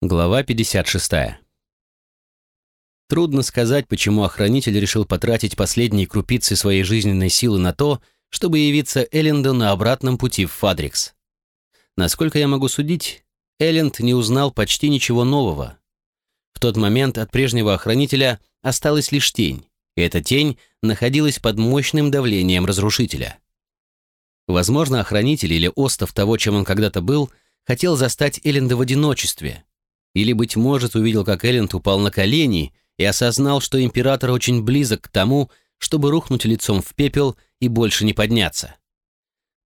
Глава 56. Трудно сказать, почему охранитель решил потратить последние крупицы своей жизненной силы на то, чтобы явиться Элленду на обратном пути в Фадрикс. Насколько я могу судить, Элленд не узнал почти ничего нового. В тот момент от прежнего охранителя осталась лишь тень, и эта тень находилась под мощным давлением разрушителя. Возможно, охранитель или остов того, чем он когда-то был, хотел застать Элленда в одиночестве – или, быть может, увидел, как Элленд упал на колени и осознал, что император очень близок к тому, чтобы рухнуть лицом в пепел и больше не подняться.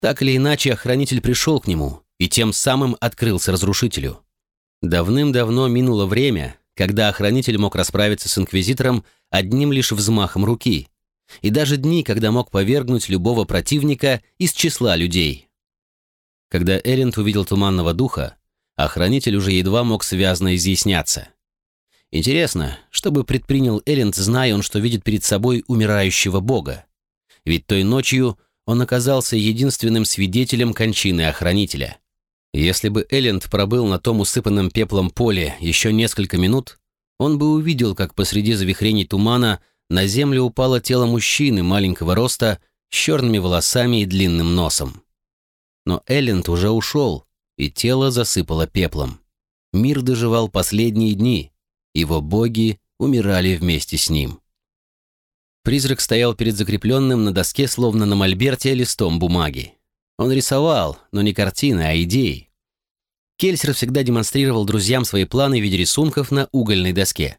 Так или иначе, охранитель пришел к нему и тем самым открылся разрушителю. Давным-давно минуло время, когда охранитель мог расправиться с инквизитором одним лишь взмахом руки, и даже дни, когда мог повергнуть любого противника из числа людей. Когда Эринд увидел туманного духа, а хранитель уже едва мог связно изъясняться. Интересно, что бы предпринял Элленд, зная он, что видит перед собой умирающего бога? Ведь той ночью он оказался единственным свидетелем кончины охранителя. Если бы Элленд пробыл на том усыпанном пеплом поле еще несколько минут, он бы увидел, как посреди завихрений тумана на землю упало тело мужчины маленького роста с черными волосами и длинным носом. Но Элленд уже ушел, и тело засыпало пеплом. Мир доживал последние дни, его боги умирали вместе с ним. Призрак стоял перед закрепленным на доске, словно на мольберте, листом бумаги. Он рисовал, но не картины, а идеи. Кельсер всегда демонстрировал друзьям свои планы в виде рисунков на угольной доске.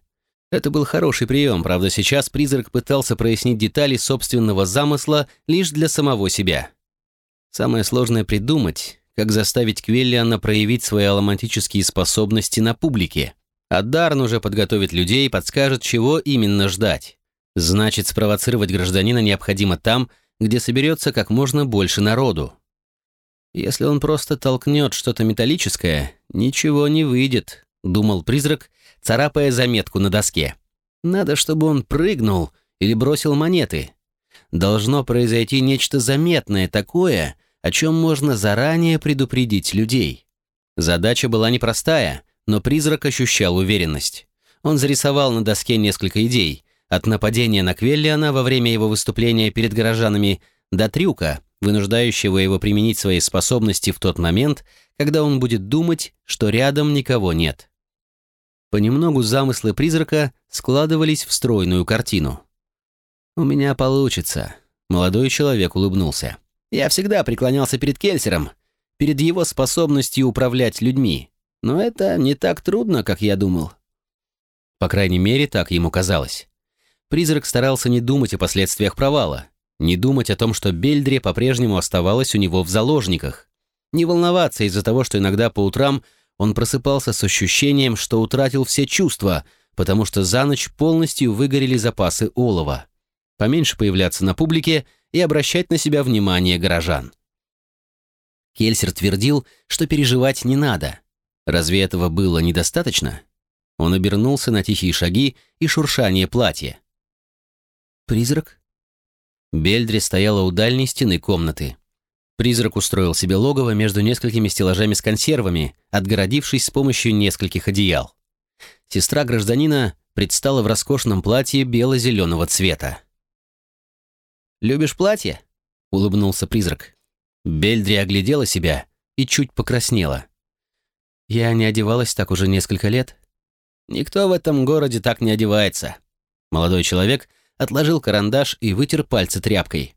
Это был хороший прием, правда, сейчас призрак пытался прояснить детали собственного замысла лишь для самого себя. Самое сложное придумать, как заставить Квеллиана проявить свои аломантические способности на публике. А Дарн уже подготовит людей и подскажет, чего именно ждать. Значит, спровоцировать гражданина необходимо там, где соберется как можно больше народу. Если он просто толкнет что-то металлическое, ничего не выйдет, думал призрак, царапая заметку на доске. Надо, чтобы он прыгнул или бросил монеты. Должно произойти нечто заметное такое, о чем можно заранее предупредить людей. Задача была непростая, но призрак ощущал уверенность. Он зарисовал на доске несколько идей, от нападения на Квеллиана во время его выступления перед горожанами до трюка, вынуждающего его применить свои способности в тот момент, когда он будет думать, что рядом никого нет. Понемногу замыслы призрака складывались в стройную картину. «У меня получится», — молодой человек улыбнулся. Я всегда преклонялся перед Кельсером, перед его способностью управлять людьми. Но это не так трудно, как я думал. По крайней мере, так ему казалось. Призрак старался не думать о последствиях провала, не думать о том, что Бельдре по-прежнему оставалась у него в заложниках, не волноваться из-за того, что иногда по утрам он просыпался с ощущением, что утратил все чувства, потому что за ночь полностью выгорели запасы олова. Поменьше появляться на публике — и обращать на себя внимание горожан. Кельсер твердил, что переживать не надо. Разве этого было недостаточно? Он обернулся на тихие шаги и шуршание платья. «Призрак?» Бельдри стояла у дальней стены комнаты. Призрак устроил себе логово между несколькими стеллажами с консервами, отгородившись с помощью нескольких одеял. Сестра гражданина предстала в роскошном платье бело-зеленого цвета. «Любишь платье?» — улыбнулся призрак. Бельдри оглядела себя и чуть покраснела. «Я не одевалась так уже несколько лет». «Никто в этом городе так не одевается». Молодой человек отложил карандаш и вытер пальцы тряпкой.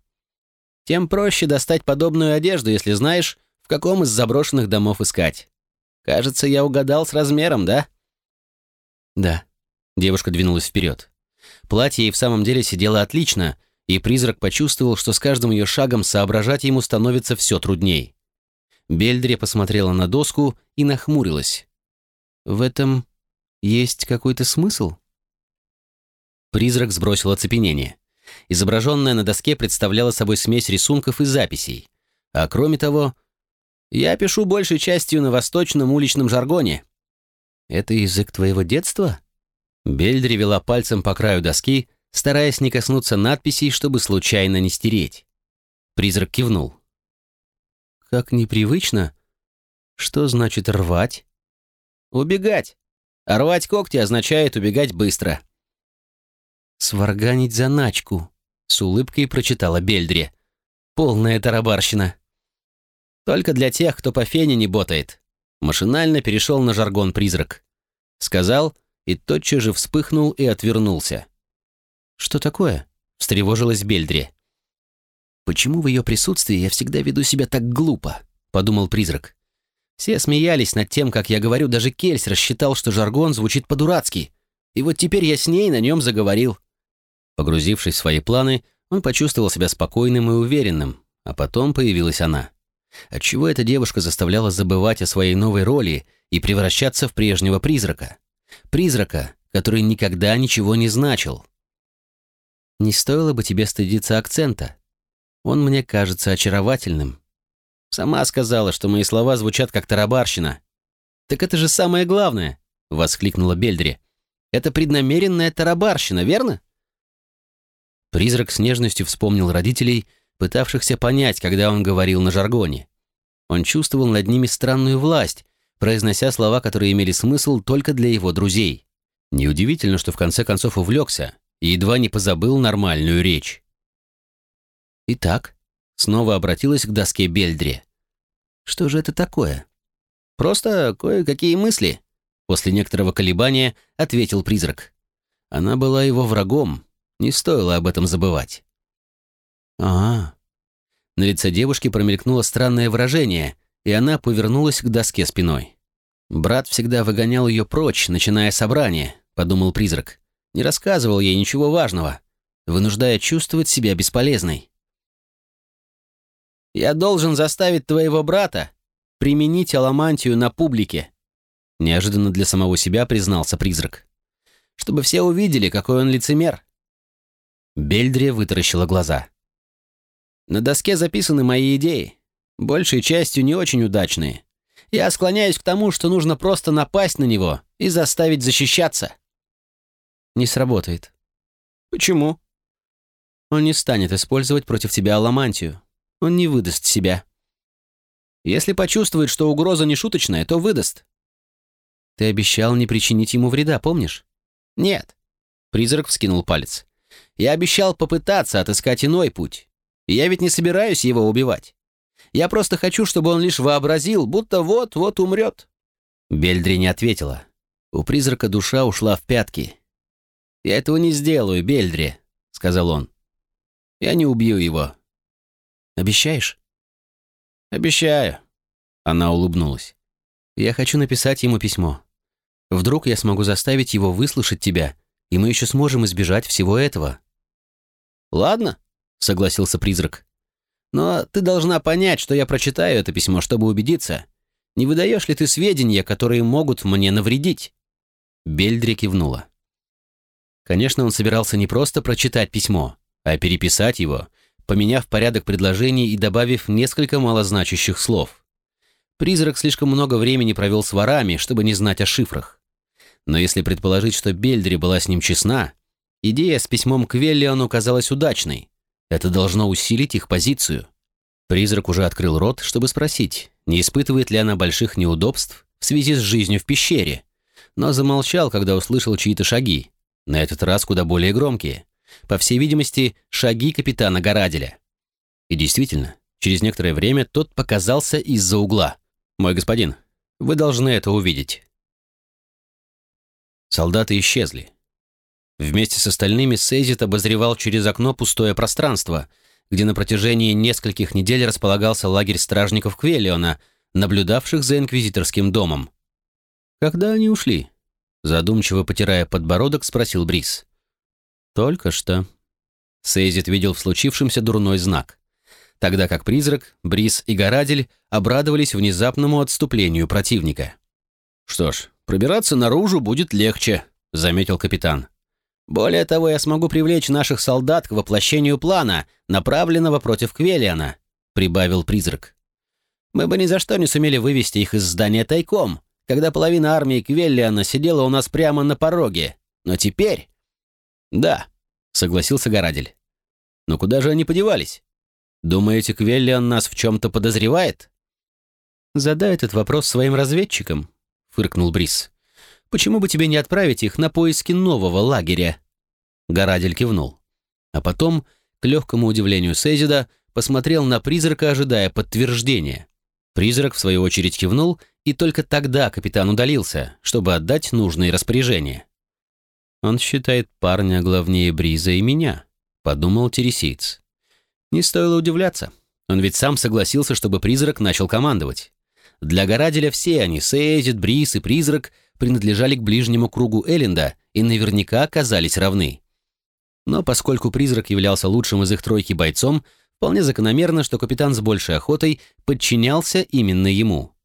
«Тем проще достать подобную одежду, если знаешь, в каком из заброшенных домов искать. Кажется, я угадал с размером, да?» «Да». Девушка двинулась вперед. Платье и в самом деле сидело отлично, и призрак почувствовал, что с каждым ее шагом соображать ему становится все трудней. Бельдре посмотрела на доску и нахмурилась. «В этом есть какой-то смысл?» Призрак сбросил оцепенение. Изображенная на доске представляла собой смесь рисунков и записей. А кроме того, я пишу большей частью на восточном уличном жаргоне. «Это язык твоего детства?» Бельдри вела пальцем по краю доски, стараясь не коснуться надписей, чтобы случайно не стереть. Призрак кивнул. «Как непривычно. Что значит рвать?» «Убегать», А рвать когти означает убегать быстро. «Сварганить заначку», — с улыбкой прочитала Бельдри. «Полная тарабарщина». «Только для тех, кто по фене не ботает». Машинально перешел на жаргон призрак. Сказал и тотчас же вспыхнул и отвернулся. «Что такое?» — встревожилась Бельдри. «Почему в ее присутствии я всегда веду себя так глупо?» — подумал призрак. Все смеялись над тем, как я говорю, даже Кельс рассчитал, что жаргон звучит по-дурацки. И вот теперь я с ней на нем заговорил. Погрузившись в свои планы, он почувствовал себя спокойным и уверенным, а потом появилась она. Отчего эта девушка заставляла забывать о своей новой роли и превращаться в прежнего призрака? Призрака, который никогда ничего не значил. Не стоило бы тебе стыдиться акцента. Он мне кажется очаровательным. Сама сказала, что мои слова звучат как тарабарщина. Так это же самое главное, воскликнула Бельдри. Это преднамеренная тарабарщина, верно? Призрак с нежностью вспомнил родителей, пытавшихся понять, когда он говорил на жаргоне. Он чувствовал над ними странную власть, произнося слова, которые имели смысл только для его друзей. Неудивительно, что в конце концов увлекся и едва не позабыл нормальную речь. Итак, снова обратилась к доске Бельдри. Что же это такое? Просто кое-какие мысли, после некоторого колебания ответил призрак. Она была его врагом, не стоило об этом забывать. А, На лице девушки промелькнуло странное выражение, и она повернулась к доске спиной. «Брат всегда выгонял ее прочь, начиная собрание», — подумал призрак. «Не рассказывал ей ничего важного, вынуждая чувствовать себя бесполезной». «Я должен заставить твоего брата применить аламантию на публике», — неожиданно для самого себя признался призрак. «Чтобы все увидели, какой он лицемер». Бельдрия вытаращила глаза. «На доске записаны мои идеи, большей частью не очень удачные. Я склоняюсь к тому, что нужно просто напасть на него и заставить защищаться». «Не сработает». «Почему?» «Он не станет использовать против тебя аламантию. Он не выдаст себя». «Если почувствует, что угроза не шуточная, то выдаст». «Ты обещал не причинить ему вреда, помнишь?» «Нет». Призрак вскинул палец. Я обещал попытаться отыскать иной путь. И я ведь не собираюсь его убивать. Я просто хочу, чтобы он лишь вообразил, будто вот-вот умрет». Бельдри не ответила. У призрака душа ушла в пятки. «Я этого не сделаю, Бельдри», — сказал он. «Я не убью его». «Обещаешь?» «Обещаю», — она улыбнулась. «Я хочу написать ему письмо. Вдруг я смогу заставить его выслушать тебя, и мы еще сможем избежать всего этого». «Ладно», — согласился призрак. «Но ты должна понять, что я прочитаю это письмо, чтобы убедиться. Не выдаешь ли ты сведения, которые могут мне навредить?» Бельдри кивнула. Конечно, он собирался не просто прочитать письмо, а переписать его, поменяв порядок предложений и добавив несколько малозначащих слов. Призрак слишком много времени провел с ворами, чтобы не знать о шифрах. Но если предположить, что Бельдри была с ним честна, идея с письмом к Веллиону казалась удачной. Это должно усилить их позицию. Призрак уже открыл рот, чтобы спросить, не испытывает ли она больших неудобств в связи с жизнью в пещере, но замолчал, когда услышал чьи-то шаги, на этот раз куда более громкие. По всей видимости, шаги капитана Гораделя. И действительно, через некоторое время тот показался из-за угла. «Мой господин, вы должны это увидеть». Солдаты исчезли. Вместе с остальными Сейзит обозревал через окно пустое пространство, где на протяжении нескольких недель располагался лагерь стражников Квелиона, наблюдавших за инквизиторским домом. «Когда они ушли?» Задумчиво потирая подбородок, спросил Брис. «Только что». Сейзит видел в случившемся дурной знак. Тогда как призрак, Брис и Горадель обрадовались внезапному отступлению противника. «Что ж, «Пробираться наружу будет легче», — заметил капитан. «Более того, я смогу привлечь наших солдат к воплощению плана, направленного против Квелиана», — прибавил призрак. «Мы бы ни за что не сумели вывести их из здания тайком, когда половина армии Квеллиана сидела у нас прямо на пороге. Но теперь...» «Да», — согласился Горадель. «Но куда же они подевались? Думаете, Квеллиан нас в чем-то подозревает?» «Задай этот вопрос своим разведчикам», фыркнул Брис. Почему бы тебе не отправить их на поиски нового лагеря?» Горадель кивнул. А потом, к легкому удивлению Сейзида, посмотрел на призрака, ожидая подтверждения. Призрак, в свою очередь, кивнул, и только тогда капитан удалился, чтобы отдать нужные распоряжения. «Он считает парня главнее Бриза и меня», — подумал тересиец. Не стоило удивляться. Он ведь сам согласился, чтобы призрак начал командовать. Для Гораделя все они, Сейзит, Бриз и призрак, принадлежали к ближнему кругу Элленда и наверняка оказались равны. Но поскольку призрак являлся лучшим из их тройки бойцом, вполне закономерно, что капитан с большей охотой подчинялся именно ему.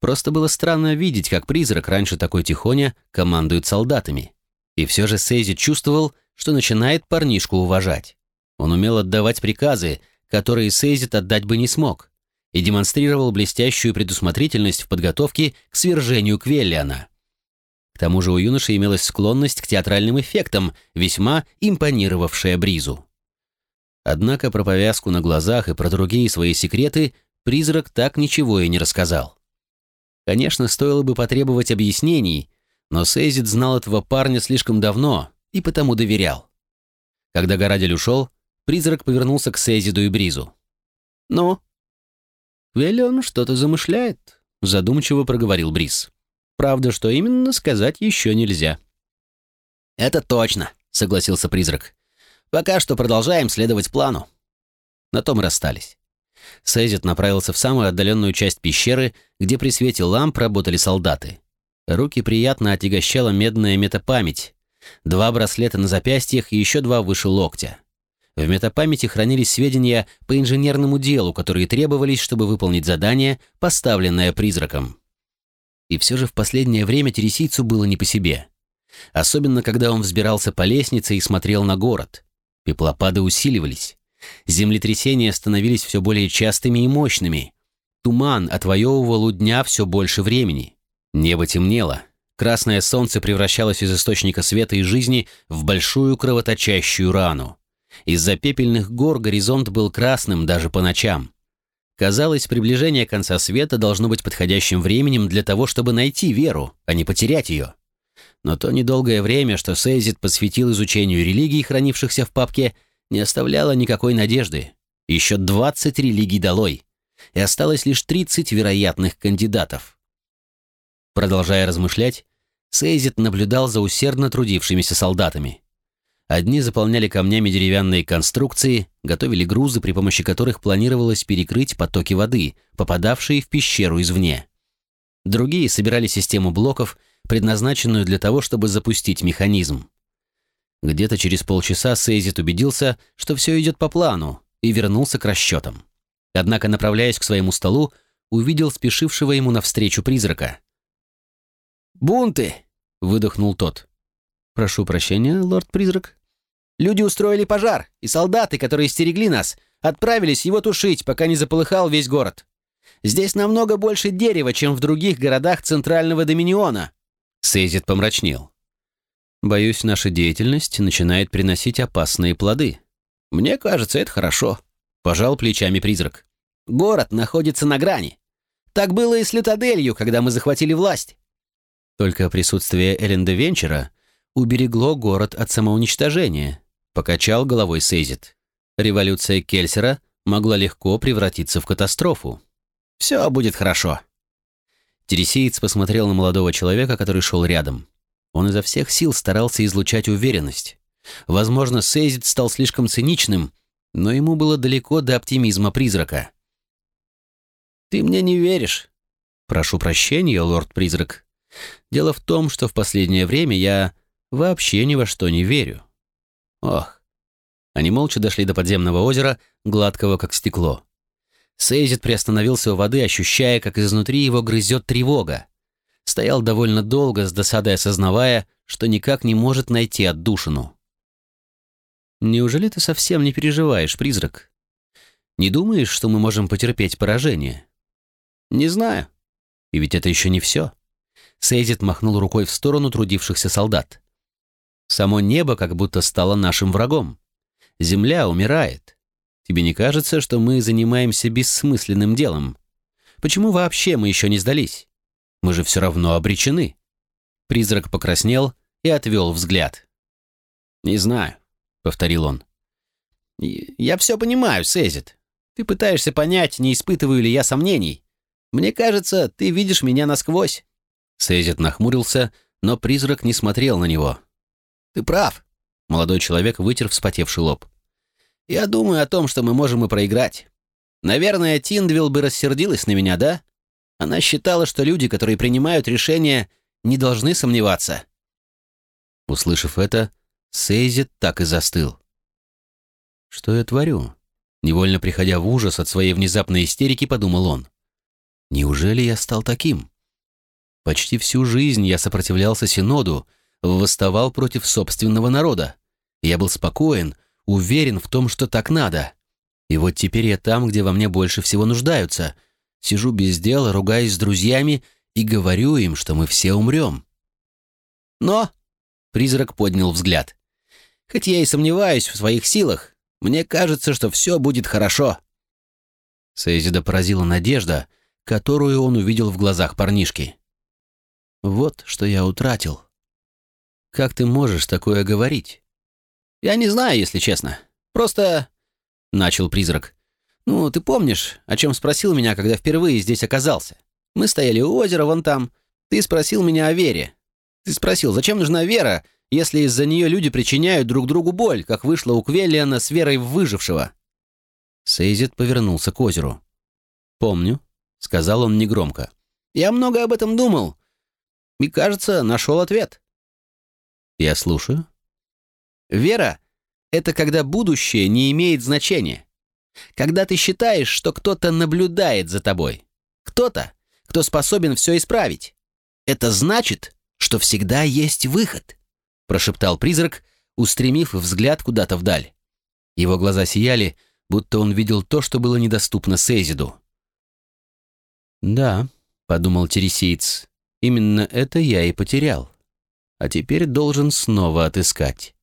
Просто было странно видеть, как призрак раньше такой тихоня командует солдатами. И все же Сейзи чувствовал, что начинает парнишку уважать. Он умел отдавать приказы, которые Сейзит отдать бы не смог, и демонстрировал блестящую предусмотрительность в подготовке к свержению Квеллиана. К тому же у юноши имелась склонность к театральным эффектам, весьма импонировавшая Бризу. Однако про повязку на глазах и про другие свои секреты призрак так ничего и не рассказал. Конечно, стоило бы потребовать объяснений, но Сейзит знал этого парня слишком давно и потому доверял. Когда Горадель ушел, призрак повернулся к Сейзиду и Бризу. «Ну?» «Велион что-то замышляет», — задумчиво проговорил Бриз. «Правда, что именно, сказать еще нельзя». «Это точно», — согласился призрак. «Пока что продолжаем следовать плану». На том расстались. Сейзит направился в самую отдаленную часть пещеры, где при свете ламп работали солдаты. Руки приятно отягощала медная метапамять. Два браслета на запястьях и еще два выше локтя. В метапамяти хранились сведения по инженерному делу, которые требовались, чтобы выполнить задание, поставленное призраком. И все же в последнее время Тересийцу было не по себе. Особенно, когда он взбирался по лестнице и смотрел на город. Пеплопады усиливались. Землетрясения становились все более частыми и мощными. Туман отвоевывал у дня все больше времени. Небо темнело. Красное солнце превращалось из источника света и жизни в большую кровоточащую рану. Из-за пепельных гор горизонт был красным даже по ночам. Казалось, приближение конца света должно быть подходящим временем для того, чтобы найти веру, а не потерять ее. Но то недолгое время, что Сейзит посвятил изучению религий, хранившихся в папке, не оставляло никакой надежды. Еще 20 религий долой, и осталось лишь 30 вероятных кандидатов. Продолжая размышлять, Сейзит наблюдал за усердно трудившимися солдатами. Одни заполняли камнями деревянные конструкции, готовили грузы, при помощи которых планировалось перекрыть потоки воды, попадавшие в пещеру извне. Другие собирали систему блоков, предназначенную для того, чтобы запустить механизм. Где-то через полчаса Сейзит убедился, что все идет по плану, и вернулся к расчетам. Однако, направляясь к своему столу, увидел спешившего ему навстречу призрака. «Бунты!» — выдохнул тот. «Прошу прощения, лорд-призрак». «Люди устроили пожар, и солдаты, которые стерегли нас, отправились его тушить, пока не заполыхал весь город. Здесь намного больше дерева, чем в других городах Центрального Доминиона». Сейзит помрачнел. «Боюсь, наша деятельность начинает приносить опасные плоды». «Мне кажется, это хорошо», — пожал плечами призрак. «Город находится на грани. Так было и с Литаделью, когда мы захватили власть. Только присутствие Эленда Венчера уберегло город от самоуничтожения, покачал головой Сейзит. Революция Кельсера могла легко превратиться в катастрофу. «Все будет хорошо». Тересиец посмотрел на молодого человека, который шел рядом. Он изо всех сил старался излучать уверенность. Возможно, Сейзит стал слишком циничным, но ему было далеко до оптимизма призрака. «Ты мне не веришь?» «Прошу прощения, лорд-призрак. Дело в том, что в последнее время я вообще ни во что не верю. Ох. Они молча дошли до подземного озера, гладкого как стекло. Сейзит приостановился у воды, ощущая, как изнутри его грызет тревога. Стоял довольно долго, с досадой осознавая, что никак не может найти отдушину. «Неужели ты совсем не переживаешь, призрак? Не думаешь, что мы можем потерпеть поражение?» «Не знаю. И ведь это еще не все. Сейзит махнул рукой в сторону трудившихся солдат. «Само небо как будто стало нашим врагом. Земля умирает. Тебе не кажется, что мы занимаемся бессмысленным делом? Почему вообще мы еще не сдались? Мы же все равно обречены». Призрак покраснел и отвел взгляд. «Не знаю», — повторил он. «Я все понимаю, Сейзит. Ты пытаешься понять, не испытываю ли я сомнений. Мне кажется, ты видишь меня насквозь». Сейзит нахмурился, но призрак не смотрел на него. «Ты прав», — молодой человек вытер вспотевший лоб. «Я думаю о том, что мы можем и проиграть. Наверное, Тиндвилл бы рассердилась на меня, да? Она считала, что люди, которые принимают решения, не должны сомневаться». Услышав это, Сейзит так и застыл. «Что я творю?» Невольно приходя в ужас от своей внезапной истерики, подумал он. «Неужели я стал таким?» Почти всю жизнь я сопротивлялся Синоду, восставал против собственного народа. Я был спокоен, уверен в том, что так надо. И вот теперь я там, где во мне больше всего нуждаются. Сижу без дела, ругаюсь с друзьями и говорю им, что мы все умрем. Но, — призрак поднял взгляд, — хоть я и сомневаюсь в своих силах, мне кажется, что все будет хорошо. Сейзида поразила надежда, которую он увидел в глазах парнишки. «Вот что я утратил. Как ты можешь такое говорить?» «Я не знаю, если честно. Просто...» — начал призрак. «Ну, ты помнишь, о чем спросил меня, когда впервые здесь оказался? Мы стояли у озера вон там. Ты спросил меня о вере. Ты спросил, зачем нужна вера, если из-за нее люди причиняют друг другу боль, как вышло у Квеллиана с верой в выжившего?» Сейзит повернулся к озеру. «Помню», — сказал он негромко. «Я много об этом думал. И, кажется, нашел ответ». «Я слушаю». «Вера — это когда будущее не имеет значения. Когда ты считаешь, что кто-то наблюдает за тобой. Кто-то, кто способен все исправить. Это значит, что всегда есть выход» прошептал призрак, устремив взгляд куда-то вдаль. Его глаза сияли, будто он видел то, что было недоступно Сейзиду. «Да», — подумал Тересиец, — «именно это я и потерял. А теперь должен снова отыскать».